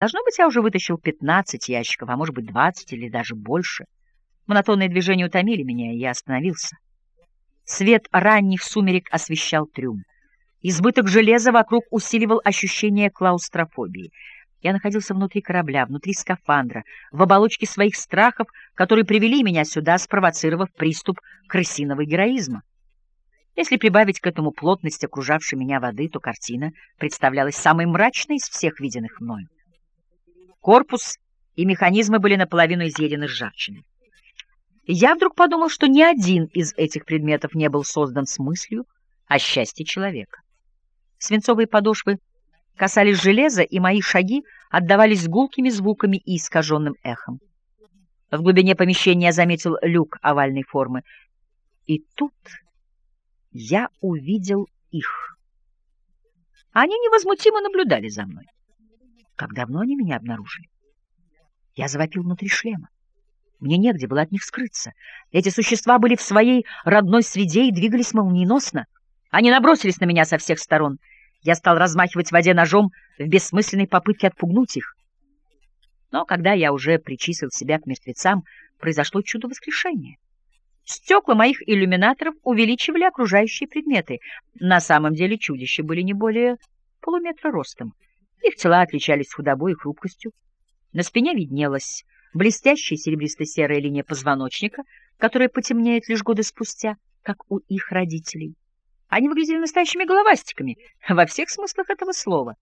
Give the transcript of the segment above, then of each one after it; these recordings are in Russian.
Должно быть, я уже вытащил 15 ящиков, а может быть 20 или даже больше. Монотонные движения утомили меня, и я остановился. Свет ранних сумерек освещал трюм. Избыток железа вокруг усиливал ощущение клаустрофобии. Я находился внутри корабля, внутри скафандра, в оболочке своих страхов, которые привели меня сюда, спровоцировав приступ крысиного героизма. Если прибавить к этому плотность окружавшей меня воды, то картина представлялась самой мрачной из всех виденных мною. Корпус и механизмы были наполовину изъедены ржавчиной. Я вдруг подумал, что ни один из этих предметов не был создан с мыслью о счастье человека. Свинцовые подошвы касались железа, и мои шаги отдавались гулкими звуками и искаженным эхом. В глубине помещения я заметил люк овальной формы. И тут я увидел их. Они невозмутимо наблюдали за мной. Как давно они меня обнаружили? Я завопил внутри шлема. Мне негде было от них скрыться. Эти существа были в своей родной среде и двигались молниеносно. Они набросились на меня со всех сторон. Я стал размахивать в воде ножом в бессмысленной попытке отпугнуть их. Но когда я уже причислил себя к мертвецам, произошло чудо воскрешения. Стекла моих иллюминаторов увеличивали окружающие предметы. На самом деле чудища были не более полуметра ростом. Их тела отличались худобой и хрупкостью. На спине виднелась блестящая серебристо-серая линия позвоночника, которая потемнеет лишь годы спустя, как у их родителей. Они выглядели настоящими головастиками во всех смыслах этого слова.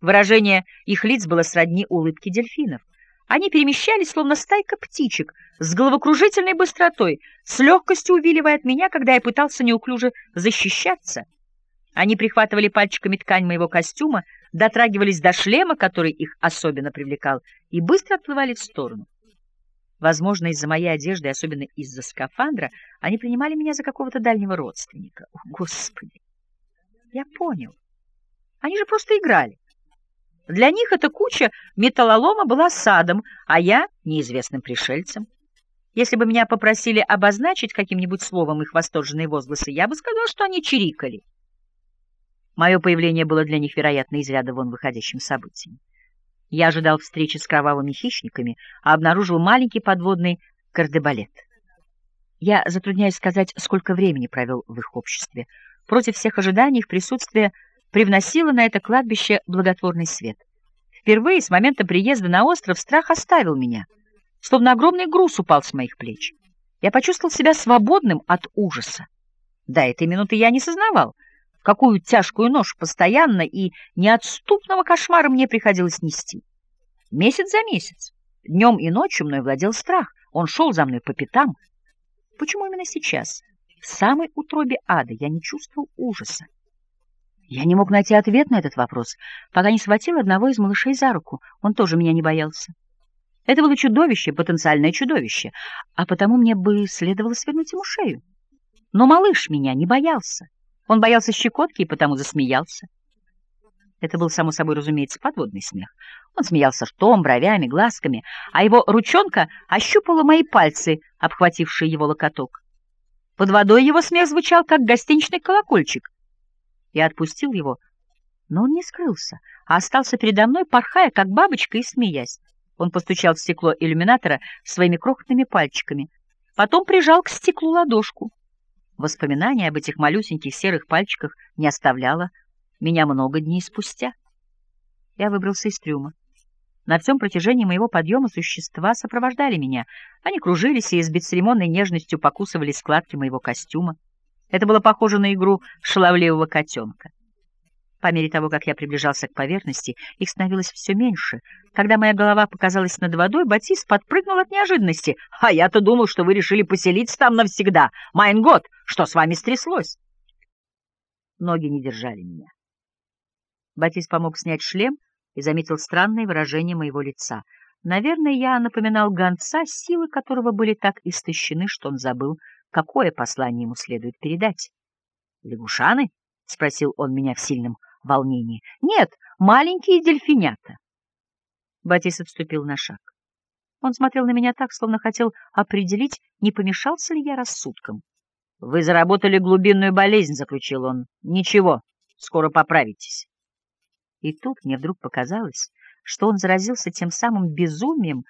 Выражение их лиц было сродни улыбке дельфинов. Они перемещались, словно стайка птичек, с головокружительной быстротой, с легкостью увиливая от меня, когда я пытался неуклюже защищаться. Они прихватывали пальчиками ткань моего костюма, дотрагивались до шлема, который их особенно привлекал, и быстро отплывали в сторону. Возможно, из-за моей одежды, особенно из-за скафандра, они принимали меня за какого-то дальнего родственника. О, Господи! Я понял. Они же просто играли. Для них эта куча металлолома была садом, а я — неизвестным пришельцем. Если бы меня попросили обозначить каким-нибудь словом их восторженные возгласы, я бы сказал, что они чирикали. Мое появление было для них, вероятно, из ряда вон выходящим событием. Я ожидал встречи с кровавыми хищниками, а обнаружил маленький подводный кардебалет. Я затрудняюсь сказать, сколько времени провел в их обществе. Против всех ожиданий их присутствие привносило на это кладбище благотворный свет. Впервые с момента приезда на остров страх оставил меня, словно огромный груз упал с моих плеч. Я почувствовал себя свободным от ужаса. До этой минуты я не сознавал, какую тяжкую нож постоянно и неотступного кошмара мне приходилось нести. Месяц за месяц, днем и ночью мной владел страх, он шел за мной по пятам. Почему именно сейчас, в самой утробе ада, я не чувствовал ужаса? Я не мог найти ответ на этот вопрос, пока не схватил одного из малышей за руку. Он тоже меня не боялся. Это было чудовище, потенциальное чудовище, а потому мне бы следовало свернуть ему шею. Но малыш меня не боялся. Он боялся щекотки и потому засмеялся. Это был, само собой разумеется, подводный смех. Он смеялся ртом, бровями, глазками, а его ручонка ощупала мои пальцы, обхватившие его локоток. Под водой его смех звучал, как гостиничный колокольчик. Я отпустил его, но он не скрылся, а остался передо мной, порхая, как бабочка, и смеясь. Он постучал в стекло иллюминатора своими крохотными пальчиками, потом прижал к стеклу ладошку. Воспоминание об этих малюсеньких серых пальчиках не оставляло меня много дней спустя. Я выбрался из трюма. На всем протяжении моего подъема существа сопровождали меня. Они кружились и с бесцеремонной нежностью покусывали складки моего костюма. Это было похоже на игру шаловливого котенка. По мере того, как я приближался к поверхности, их становилось все меньше. Когда моя голова показалась над водой, Батис подпрыгнул от неожиданности. «А я-то думал, что вы решили поселиться там навсегда. Майн год, что с вами стряслось?» Ноги не держали меня. Батис помог снять шлем и заметил странное выражение моего лица. Наверное, я напоминал гонца, силы которого были так истощены, что он забыл, какое послание ему следует передать. «Лягушаны?» — спросил он меня в сильном волнении. — Нет, маленькие дельфинята. Батис отступил на шаг. Он смотрел на меня так, словно хотел определить, не помешался ли я рассудком. — Вы заработали глубинную болезнь, — заключил он. — Ничего, скоро поправитесь. И тут мне вдруг показалось, что он заразился тем самым безумием,